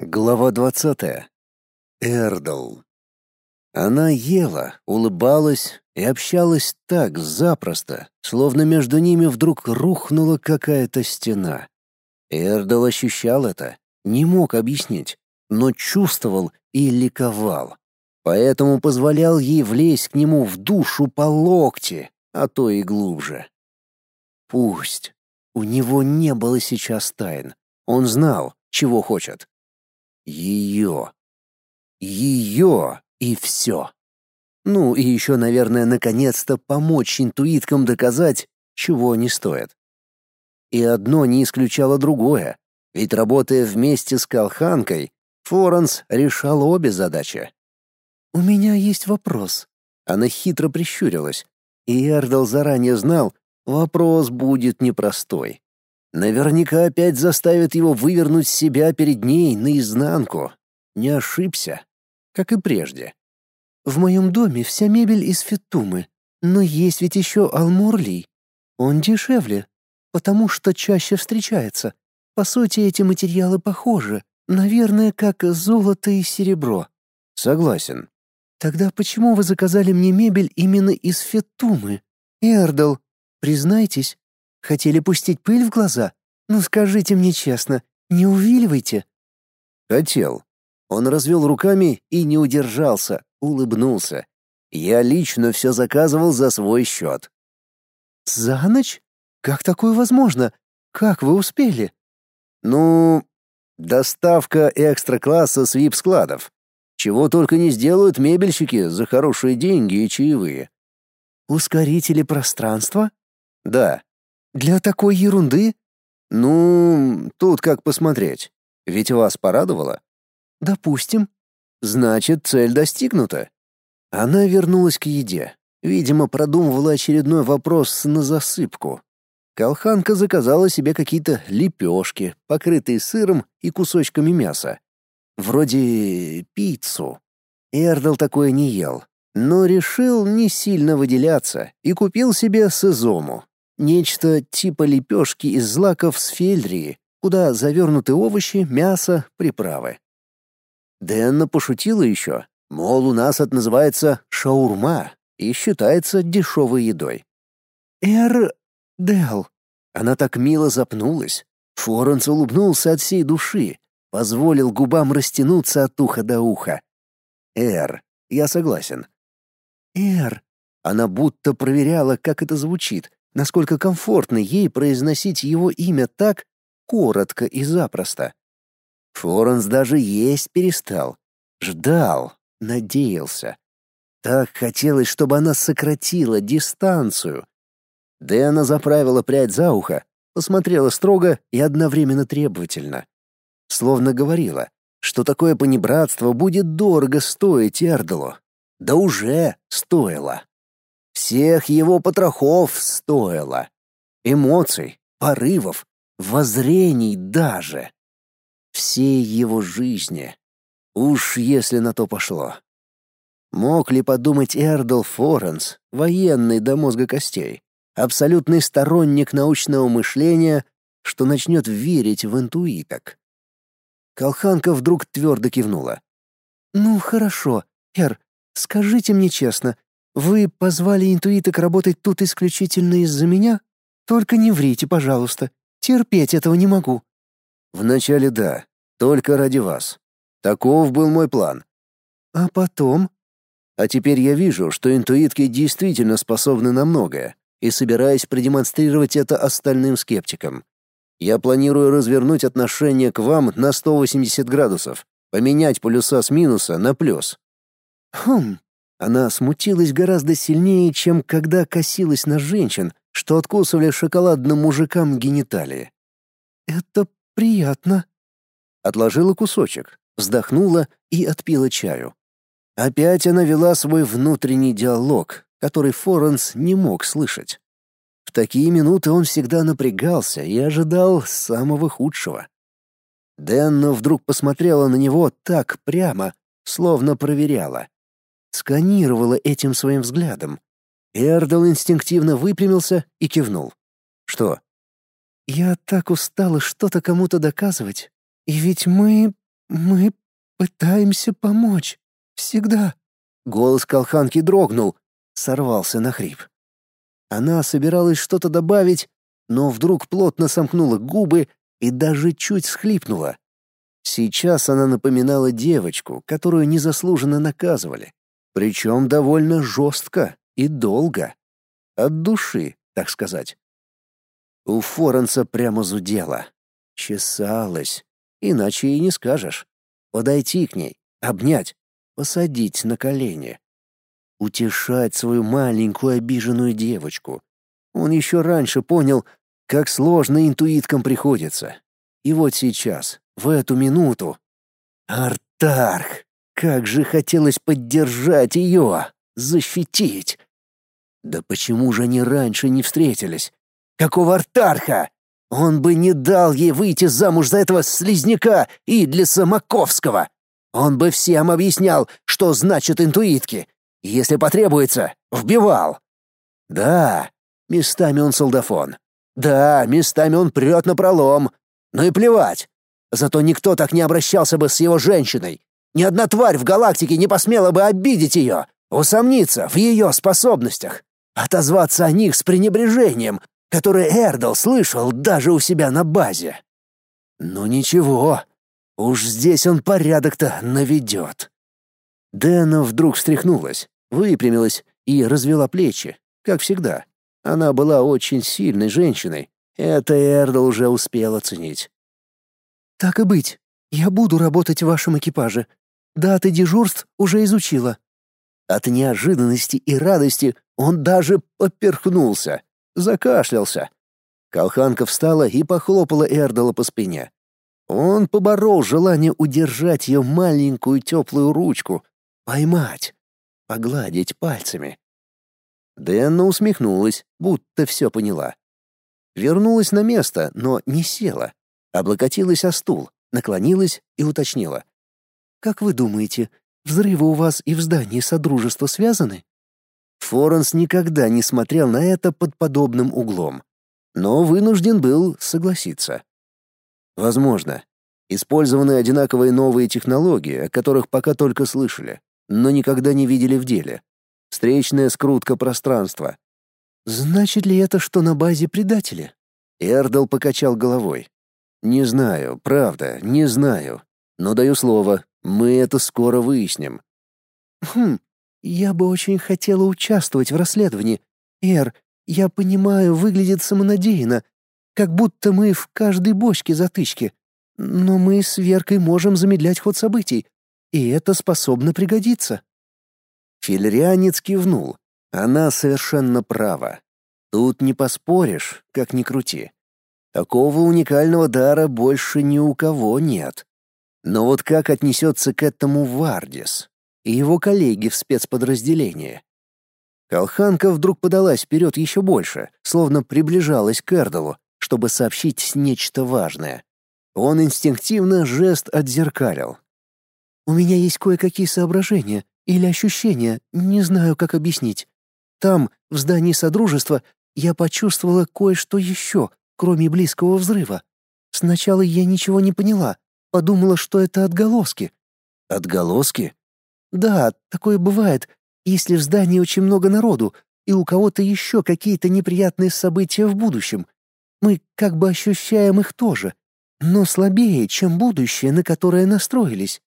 Глава двадцатая. Эрдл. Она ела, улыбалась и общалась так запросто, словно между ними вдруг рухнула какая-то стена. Эрдл ощущал это, не мог объяснить, но чувствовал и ликовал. Поэтому позволял ей влезть к нему в душу по локти, а то и глубже. Пусть. У него не было сейчас тайн. Он знал, чего хочет. Ее. Ее и все. Ну и еще, наверное, наконец-то помочь интуиткам доказать, чего они стоят. И одно не исключало другое, ведь работая вместе с Колханкой, Форенс решал обе задачи. «У меня есть вопрос». Она хитро прищурилась, и Эрдл заранее знал, вопрос будет непростой. Наверняка опять заставит его вывернуть себя перед ней наизнанку. Не ошибся, как и прежде. В моем доме вся мебель из фетумы, но есть ведь еще алмурлий. Он дешевле, потому что чаще встречается. По сути, эти материалы похожи, наверное, как золото и серебро. Согласен. Тогда почему вы заказали мне мебель именно из фетумы? Эрдл, признайтесь, Хотели пустить пыль в глаза? Ну скажите мне честно, не увиливайте. Хотел. Он развел руками и не удержался, улыбнулся. Я лично все заказывал за свой счет. За ночь? Как такое возможно? Как вы успели? Ну, доставка экстра-класса с вип-складов. Чего только не сделают мебельщики за хорошие деньги и чаевые. Ускорители пространства? Да. Для такой ерунды? Ну, тут как посмотреть. Ведь вас порадовало? Допустим. Значит, цель достигнута. Она вернулась к еде. Видимо, продумывала очередной вопрос на засыпку. Колханка заказала себе какие-то лепешки, покрытые сыром и кусочками мяса. Вроде пиццу. Эрдл такое не ел, но решил не сильно выделяться и купил себе сызому, Нечто типа лепешки из злаков с фельдрии, куда завернуты овощи, мясо, приправы. Дэнна пошутила еще, мол, у нас это называется шаурма и считается дешевой едой. «Эр... Дел...» Она так мило запнулась. Флоренс улыбнулся от всей души, позволил губам растянуться от уха до уха. «Эр, я согласен». «Эр...» Она будто проверяла, как это звучит, насколько комфортно ей произносить его имя так коротко и запросто. Флоренс даже есть перестал. Ждал, надеялся. Так хотелось, чтобы она сократила дистанцию. Дэна заправила прядь за ухо, посмотрела строго и одновременно требовательно. Словно говорила, что такое понебратство будет дорого стоить Эрделу. Да уже стоило. Всех его потрохов стоило. Эмоций, порывов, воззрений даже. Всей его жизни. Уж если на то пошло. Мог ли подумать Эрдл Форенс, военный до мозга костей, абсолютный сторонник научного мышления, что начнет верить в интуиток? Колханка вдруг твердо кивнула. «Ну, хорошо, Эр, скажите мне честно, вы позвали интуиток работать тут исключительно из-за меня? Только не врите, пожалуйста. Терпеть этого не могу. Вначале да, только ради вас. Таков был мой план. А потом? А теперь я вижу, что интуитки действительно способны на многое, и собираюсь продемонстрировать это остальным скептикам. Я планирую развернуть отношение к вам на 180 градусов, поменять полюса с минуса на плюс. Хм, она смутилась гораздо сильнее, чем когда косилась на женщин, что откусывали шоколадным мужикам гениталии. «Это приятно». Отложила кусочек, вздохнула и отпила чаю. Опять она вела свой внутренний диалог, который Форенс не мог слышать. В такие минуты он всегда напрягался и ожидал самого худшего. Дэнна вдруг посмотрела на него так прямо, словно проверяла сканировала этим своим взглядом. Эрдл инстинктивно выпрямился и кивнул. «Что?» «Я так устала что-то кому-то доказывать. И ведь мы Мы пытаемся помочь. Всегда. Голос колханки дрогнул, сорвался на хрип. Она собиралась что-то добавить, но вдруг плотно сомкнула губы и даже чуть схлипнула. Сейчас она напоминала девочку, которую незаслуженно наказывали, причем довольно жестко и долго. От души, так сказать. У Форенса прямо зудело. Чесалась. Иначе и не скажешь. Подойти к ней, обнять, посадить на колени. Утешать свою маленькую обиженную девочку. Он еще раньше понял, как сложно интуиткам приходится. И вот сейчас, в эту минуту... Артарх! Как же хотелось поддержать ее, защитить! Да почему же они раньше не встретились? Какого Артарха? Он бы не дал ей выйти замуж за этого слизняка Идлиса Маковского. Он бы всем объяснял, что значит интуитки. Если потребуется, вбивал. Да, местами он солдафон. Да, местами он прет на пролом. Ну и плевать. Зато никто так не обращался бы с его женщиной. Ни одна тварь в галактике не посмела бы обидеть ее, усомниться в ее способностях, отозваться о них с пренебрежением, которое Эрдл слышал даже у себя на базе. Ну ничего, уж здесь он порядок-то наведет. Дэна вдруг встряхнулась, выпрямилась и развела плечи, как всегда. Она была очень сильной женщиной. Это Эрдл уже успел оценить. «Так и быть. Я буду работать в вашем экипаже. Даты дежурств уже изучила». От неожиданности и радости он даже поперхнулся закашлялся. Колханка встала и похлопала Эрдала по спине. Он поборол желание удержать ее маленькую теплую ручку, поймать, погладить пальцами. Дэнна усмехнулась, будто все поняла. Вернулась на место, но не села. Облокотилась о стул, наклонилась и уточнила. «Как вы думаете, взрывы у вас и в здании Содружества связаны?» Форенс никогда не смотрел на это под подобным углом, но вынужден был согласиться. Возможно, использованы одинаковые новые технологии, о которых пока только слышали, но никогда не видели в деле. Встречная скрутка пространства. Значит ли это, что на базе предатели? Эрдл покачал головой. Не знаю, правда, не знаю. Но даю слово, мы это скоро выясним. Хм, я бы очень хотела участвовать в расследовании. Эр, я понимаю, выглядит самонадеянно, как будто мы в каждой бочке затычки. Но мы с Веркой можем замедлять ход событий, и это способно пригодиться. Филерианец кивнул. Она совершенно права. Тут не поспоришь, как ни крути. Такого уникального дара больше ни у кого нет. Но вот как отнесется к этому Вардис? и его коллеги в спецподразделении. Колханка вдруг подалась вперед еще больше, словно приближалась к Эрдалу, чтобы сообщить нечто важное. Он инстинктивно жест отзеркалил. «У меня есть кое-какие соображения или ощущения, не знаю, как объяснить. Там, в здании Содружества, я почувствовала кое-что еще, кроме близкого взрыва. Сначала я ничего не поняла, подумала, что это отголоски». «Отголоски?» Да, такое бывает, если в здании очень много народу, и у кого-то еще какие-то неприятные события в будущем. Мы как бы ощущаем их тоже, но слабее, чем будущее, на которое настроились.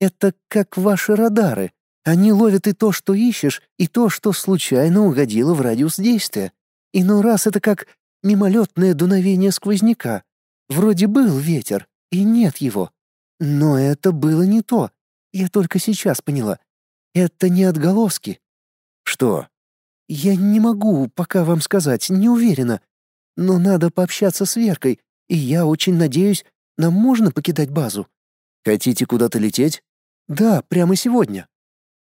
Это как ваши радары. Они ловят и то, что ищешь, и то, что случайно угодило в радиус действия. Иной раз это как мимолетное дуновение сквозняка. Вроде был ветер, и нет его. Но это было не то. Я только сейчас поняла. Это не отголоски. Что? Я не могу пока вам сказать, не уверена. Но надо пообщаться с Веркой, и я очень надеюсь, нам можно покидать базу. Хотите куда-то лететь? Да, прямо сегодня.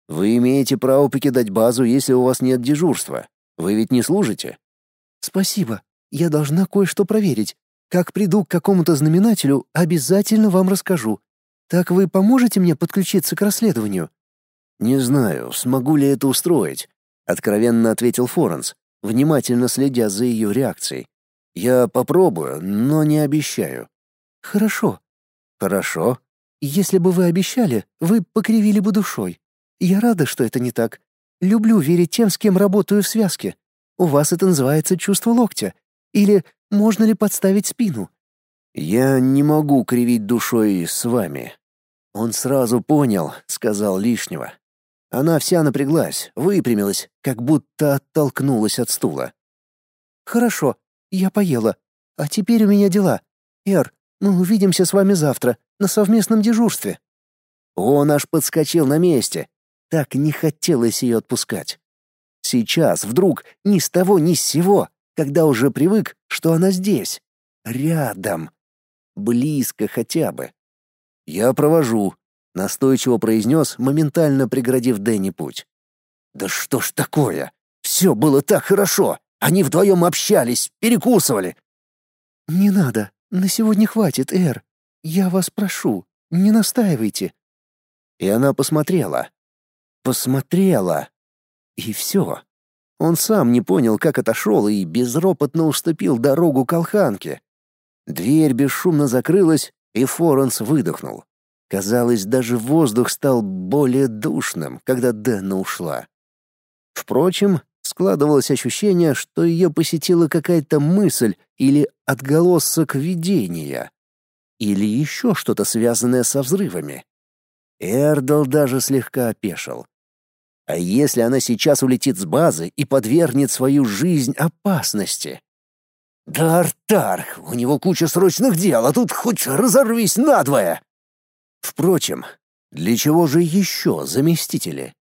Вы имеете право покидать базу, если у вас нет дежурства. Вы ведь не служите. Спасибо. Я должна кое-что проверить. Как приду к какому-то знаменателю, обязательно вам расскажу. Так вы поможете мне подключиться к расследованию? Не знаю, смогу ли это устроить, откровенно ответил Форенс, внимательно следя за ее реакцией. Я попробую, но не обещаю. Хорошо. Хорошо. Если бы вы обещали, вы покривили бы душой. Я рада, что это не так. Люблю верить тем, с кем работаю в связке. У вас это называется чувство локтя. Или можно ли подставить спину? Я не могу кривить душой с вами. Он сразу понял, сказал лишнего. Она вся напряглась, выпрямилась, как будто оттолкнулась от стула. Хорошо, я поела. А теперь у меня дела. Эр, мы увидимся с вами завтра на совместном дежурстве. Он аж подскочил на месте. Так не хотелось ее отпускать. Сейчас вдруг ни с того ни с сего, когда уже привык, что она здесь, рядом, близко хотя бы. Я провожу, настойчиво произнес, моментально преградив Дэнни путь. Да что ж такое? Все было так хорошо. Они вдвоем общались, перекусывали. «Не надо. На сегодня хватит, Эр. Я вас прошу, не настаивайте». И она посмотрела. Посмотрела. И все. Он сам не понял, как отошел, и безропотно уступил дорогу колханке. Дверь бесшумно закрылась, и Форенс выдохнул. Казалось, даже воздух стал более душным, когда Дэнна ушла. Впрочем, Складывалось ощущение, что ее посетила какая-то мысль или отголосок видения, или еще что-то связанное со взрывами. Эрдл даже слегка опешил. А если она сейчас улетит с базы и подвергнет свою жизнь опасности? Да, Артарх, у него куча срочных дел, а тут хоть разорвись надвое. Впрочем, для чего же еще заместители?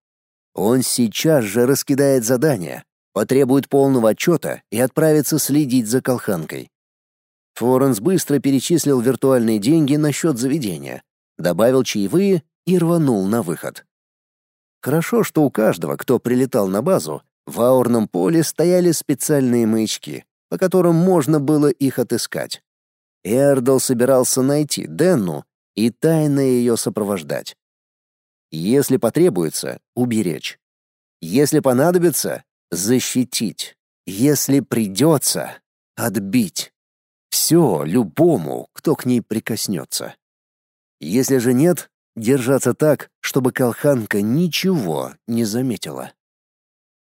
Он сейчас же раскидает задания, потребует полного отчета и отправится следить за колханкой. Флоренс быстро перечислил виртуальные деньги на счет заведения, добавил чаевые и рванул на выход. Хорошо, что у каждого, кто прилетал на базу, в аурном поле стояли специальные маячки, по которым можно было их отыскать. Эрдл собирался найти Денну и тайно ее сопровождать. Если потребуется — уберечь. Если понадобится — защитить. Если придется — отбить. Все любому, кто к ней прикоснется. Если же нет, держаться так, чтобы колханка ничего не заметила.